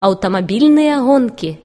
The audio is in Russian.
автомобильные гонки.